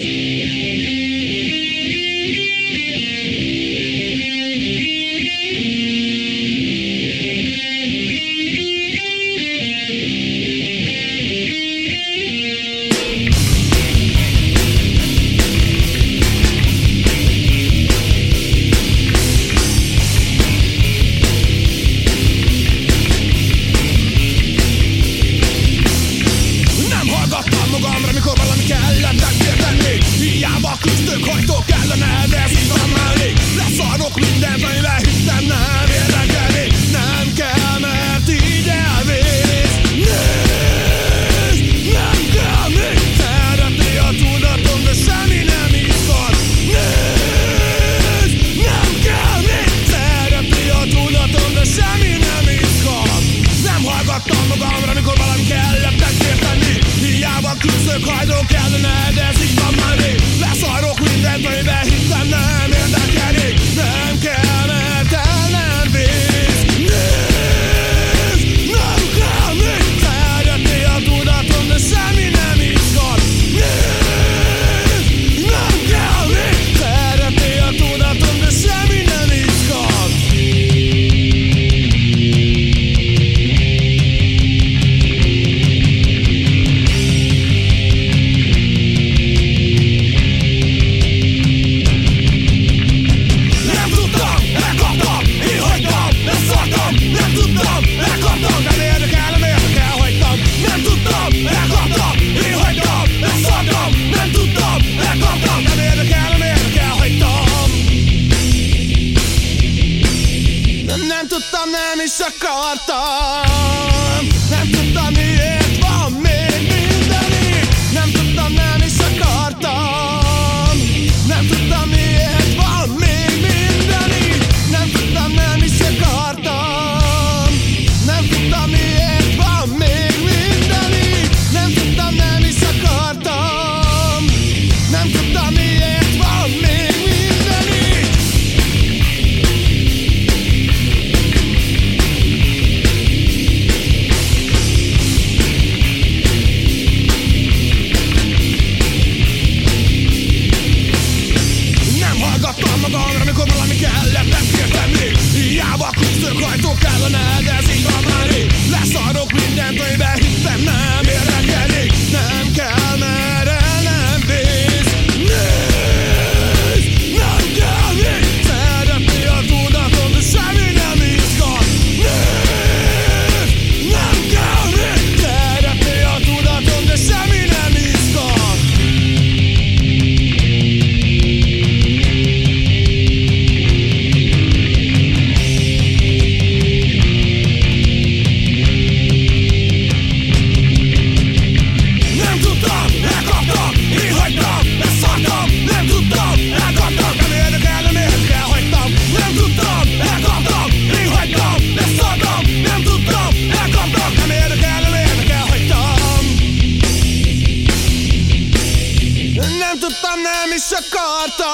Yeah. Találom magamra, amikor valami kellett megtérteni Hiába küzdök, hajdó kellene, ez így van már rég Lesz arról Nem tudtam, nem is akartam. Nem tudtam essa carta